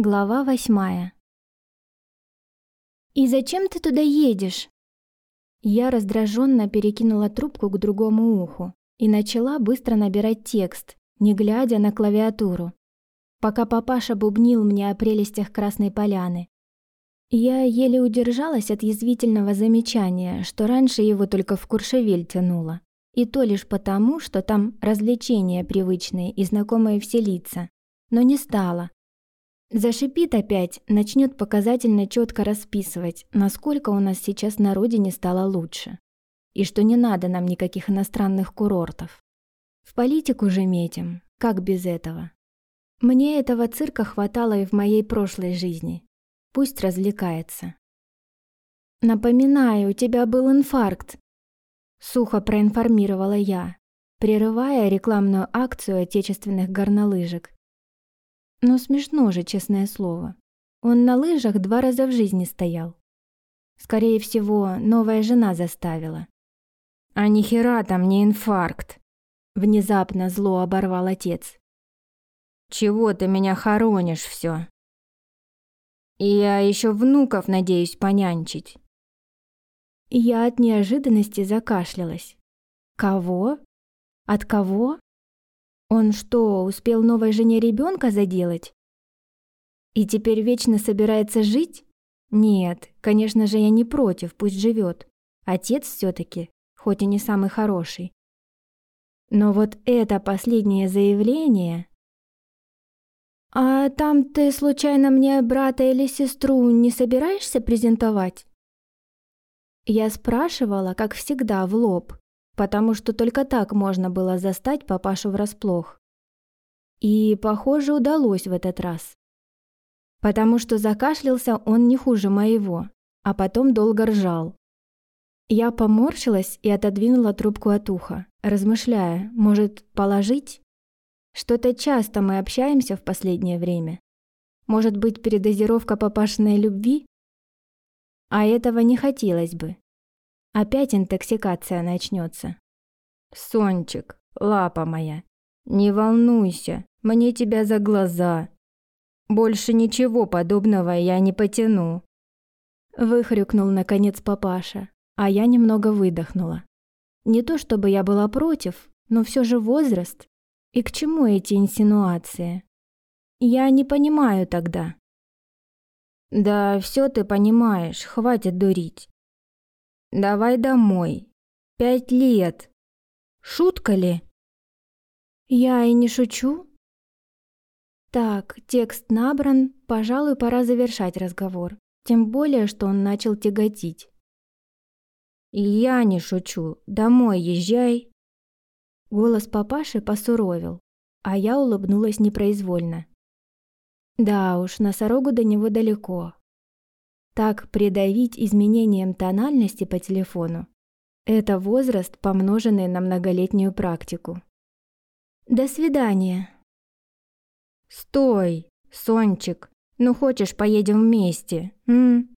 Глава восьмая. «И зачем ты туда едешь?» Я раздраженно перекинула трубку к другому уху и начала быстро набирать текст, не глядя на клавиатуру, пока папаша бубнил мне о прелестях Красной Поляны. Я еле удержалась от язвительного замечания, что раньше его только в Куршевель тянуло, и то лишь потому, что там развлечения привычные и знакомые все лица, но не стала Зашипит опять, начнет показательно четко расписывать, насколько у нас сейчас на родине стало лучше. И что не надо нам никаких иностранных курортов. В политику же метим, как без этого. Мне этого цирка хватало и в моей прошлой жизни. Пусть развлекается. «Напоминаю, у тебя был инфаркт», — сухо проинформировала я, прерывая рекламную акцию отечественных горнолыжек но смешно же, честное слово. Он на лыжах два раза в жизни стоял. Скорее всего, новая жена заставила. «А нихера там не инфаркт!» Внезапно зло оборвал отец. «Чего ты меня хоронишь все? И я еще внуков надеюсь понянчить». Я от неожиданности закашлялась. «Кого? От кого?» Он что, успел новой жене ребенка заделать? И теперь вечно собирается жить? Нет, конечно же, я не против, пусть живет. Отец все таки хоть и не самый хороший. Но вот это последнее заявление... «А там ты случайно мне брата или сестру не собираешься презентовать?» Я спрашивала, как всегда, в лоб, потому что только так можно было застать папашу врасплох. И, похоже, удалось в этот раз. Потому что закашлялся он не хуже моего, а потом долго ржал. Я поморщилась и отодвинула трубку от уха, размышляя, может, положить? Что-то часто мы общаемся в последнее время. Может быть, передозировка папашиной любви? А этого не хотелось бы. Опять интоксикация начнется. Сончик, лапа моя, не волнуйся, мне тебя за глаза. Больше ничего подобного я не потяну. Выхрюкнул наконец папаша, а я немного выдохнула. Не то чтобы я была против, но все же возраст. И к чему эти инсинуации? Я не понимаю тогда. Да все ты понимаешь, хватит дурить. Давай домой. Пять лет. Шутка ли? Я и не шучу. Так, текст набран, пожалуй, пора завершать разговор. Тем более, что он начал тяготить. «Я не шучу. Домой езжай». Голос папаши посуровил, а я улыбнулась непроизвольно. Да уж, носорогу до него далеко, так придавить изменением тональности по телефону – это возраст, помноженный на многолетнюю практику. До свидания. Стой, Сончик, ну хочешь поедем вместе, м?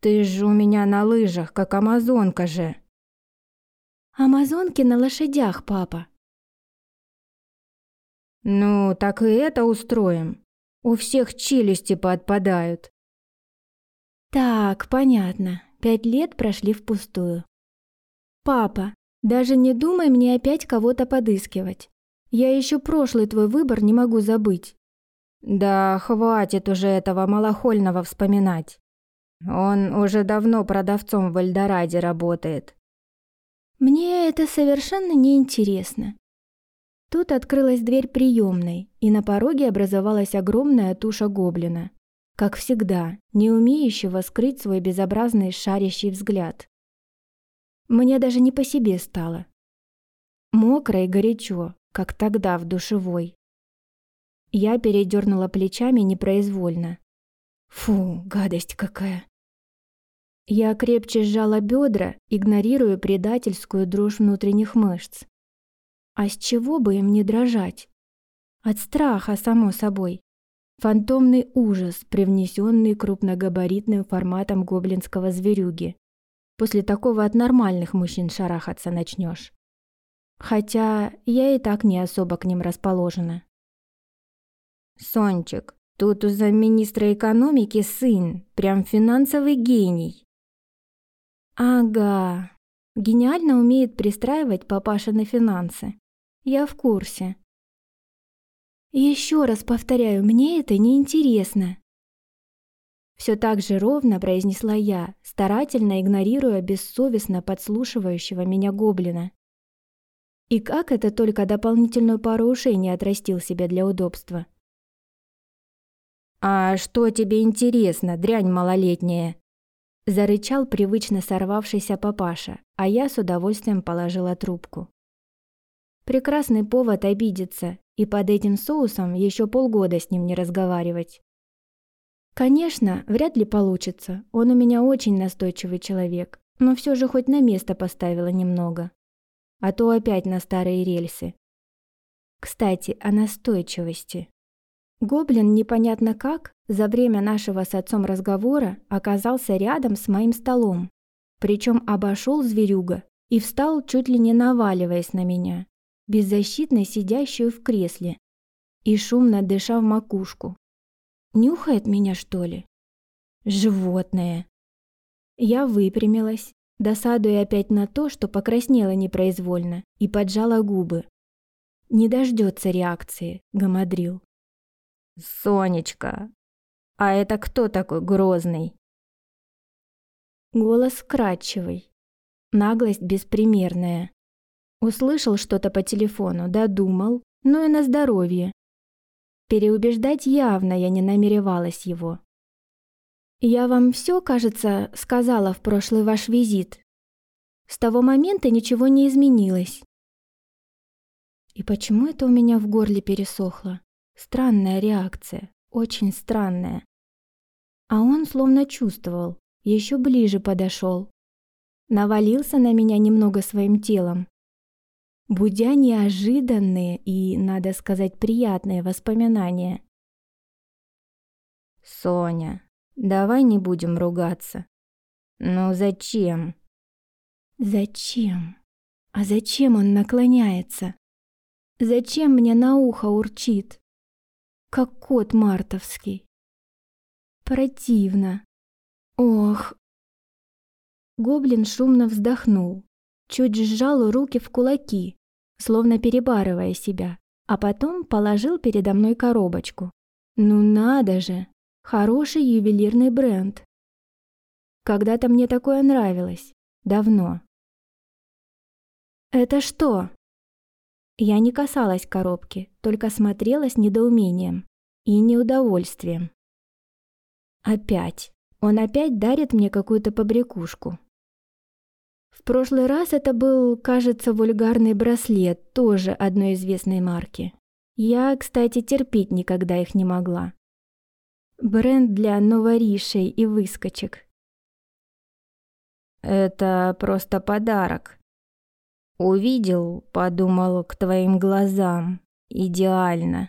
Ты же у меня на лыжах, как амазонка же. Амазонки на лошадях, папа. Ну, так и это устроим. У всех челюсти поотпадают. Так, понятно. Пять лет прошли впустую. Папа, даже не думай мне опять кого-то подыскивать. Я еще прошлый твой выбор не могу забыть. Да хватит уже этого малохольного вспоминать. Он уже давно продавцом в Эльдораде работает. Мне это совершенно не интересно. Тут открылась дверь приемной, и на пороге образовалась огромная туша гоблина как всегда, не умеющего скрыть свой безобразный шарящий взгляд. Мне даже не по себе стало. Мокро и горячо, как тогда в душевой. Я передернула плечами непроизвольно. Фу, гадость какая. Я крепче сжала бедра, игнорируя предательскую дрожь внутренних мышц. А с чего бы им не дрожать? От страха, само собой. Фантомный ужас, привнесенный крупногабаритным форматом гоблинского зверюги. После такого от нормальных мужчин шарахаться начнешь. Хотя я и так не особо к ним расположена. «Сончик, Тут у замминистра экономики сын, прям финансовый гений. Ага, гениально умеет пристраивать папаша на финансы. Я в курсе. Еще раз повторяю, мне это не интересно. Все так же ровно произнесла я, старательно игнорируя бессовестно подслушивающего меня гоблина. И как это только дополнительную пару ушей не отрастил себе для удобства. «А что тебе интересно, дрянь малолетняя?» Зарычал привычно сорвавшийся папаша, а я с удовольствием положила трубку. Прекрасный повод обидеться и под этим соусом еще полгода с ним не разговаривать. Конечно, вряд ли получится, он у меня очень настойчивый человек, но все же хоть на место поставила немного а то опять на старые рельсы. Кстати, о настойчивости. Гоблин непонятно как за время нашего с отцом разговора оказался рядом с моим столом, причем обошел зверюга и встал, чуть ли не наваливаясь на меня, беззащитно сидящую в кресле, и шумно дыша в макушку. Нюхает меня, что ли? Животное. Я выпрямилась, досадуя опять на то, что покраснела непроизвольно и поджала губы. Не дождется реакции, гамадрил. «Сонечка, а это кто такой грозный?» Голос вкрадчивый, наглость беспримерная. Услышал что-то по телефону, додумал, ну и на здоровье. Переубеждать явно я не намеревалась его. «Я вам все, кажется, сказала в прошлый ваш визит. С того момента ничего не изменилось». И почему это у меня в горле пересохло? Странная реакция, очень странная. А он словно чувствовал, еще ближе подошел. Навалился на меня немного своим телом, будя неожиданные и, надо сказать, приятные воспоминания. «Соня, Давай не будем ругаться. Ну зачем? Зачем? А зачем он наклоняется? Зачем мне на ухо урчит? Как кот мартовский. Противно. Ох. Гоблин шумно вздохнул, чуть сжал руки в кулаки, словно перебарывая себя, а потом положил передо мной коробочку. Ну надо же, Хороший ювелирный бренд. Когда-то мне такое нравилось. Давно. «Это что?» Я не касалась коробки, только смотрела с недоумением и неудовольствием. Опять. Он опять дарит мне какую-то побрякушку. В прошлый раз это был, кажется, вульгарный браслет, тоже одной известной марки. Я, кстати, терпеть никогда их не могла. Бренд для новоришей и выскочек. Это просто подарок. Увидел, подумал, к твоим глазам. Идеально.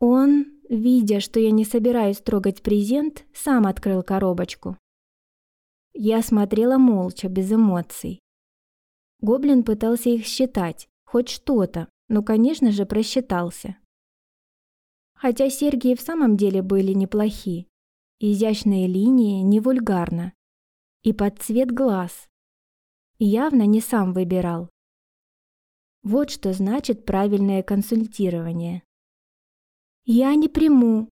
Он, видя, что я не собираюсь трогать презент, сам открыл коробочку. Я смотрела молча, без эмоций. Гоблин пытался их считать, хоть что-то, но, конечно же, просчитался. Хотя серьги в самом деле были неплохи. Изящные линии, не вульгарно. И под цвет глаз. Явно не сам выбирал. Вот что значит правильное консультирование. «Я не приму».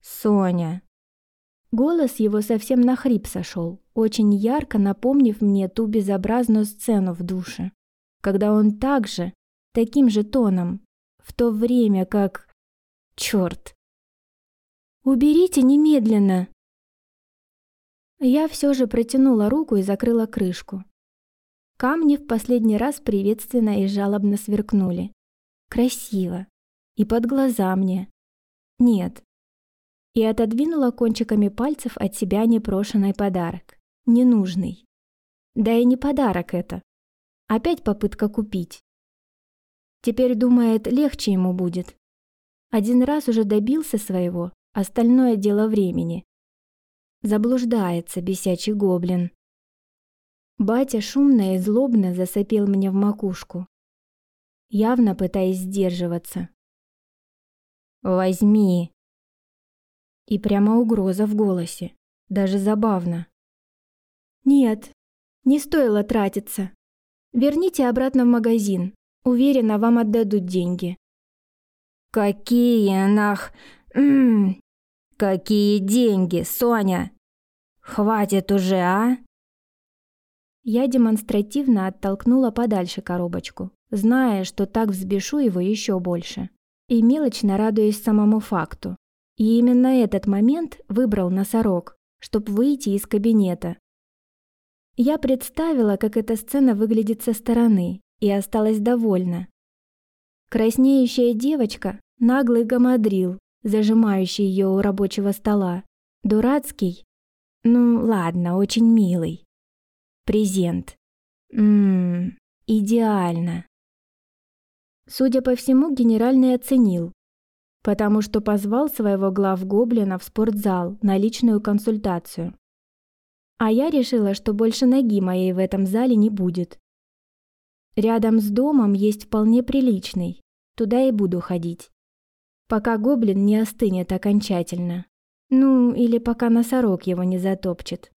«Соня». Голос его совсем на хрип сошел, очень ярко напомнив мне ту безобразную сцену в душе, когда он также, таким же тоном, в то время как... Чёрт! «Уберите немедленно!» Я все же протянула руку и закрыла крышку. Камни в последний раз приветственно и жалобно сверкнули. Красиво. И под глаза мне. Нет. И отодвинула кончиками пальцев от себя непрошенный подарок. Ненужный. Да и не подарок это. Опять попытка купить. Теперь думает, легче ему будет. Один раз уже добился своего, остальное дело времени. Заблуждается бесячий гоблин. Батя шумно и злобно засопел мне в макушку, явно пытаясь сдерживаться. Возьми. И прямо угроза в голосе. Даже забавно. Нет, не стоило тратиться. Верните обратно в магазин. Уверена, вам отдадут деньги. Какие нах... Ммм... Какие деньги, Соня? Хватит уже, а? Я демонстративно оттолкнула подальше коробочку, зная, что так взбешу его еще больше. И мелочно радуясь самому факту. И именно этот момент выбрал носорог, чтобы выйти из кабинета. Я представила, как эта сцена выглядит со стороны, и осталась довольна. Краснеющая девочка – наглый гамадрил, зажимающий ее у рабочего стола. Дурацкий? Ну, ладно, очень милый. Презент. Ммм, идеально. Судя по всему, генеральный оценил, потому что позвал своего глав-гоблина в спортзал на личную консультацию. А я решила, что больше ноги моей в этом зале не будет. Рядом с домом есть вполне приличный, туда и буду ходить. Пока гоблин не остынет окончательно. Ну, или пока носорог его не затопчет.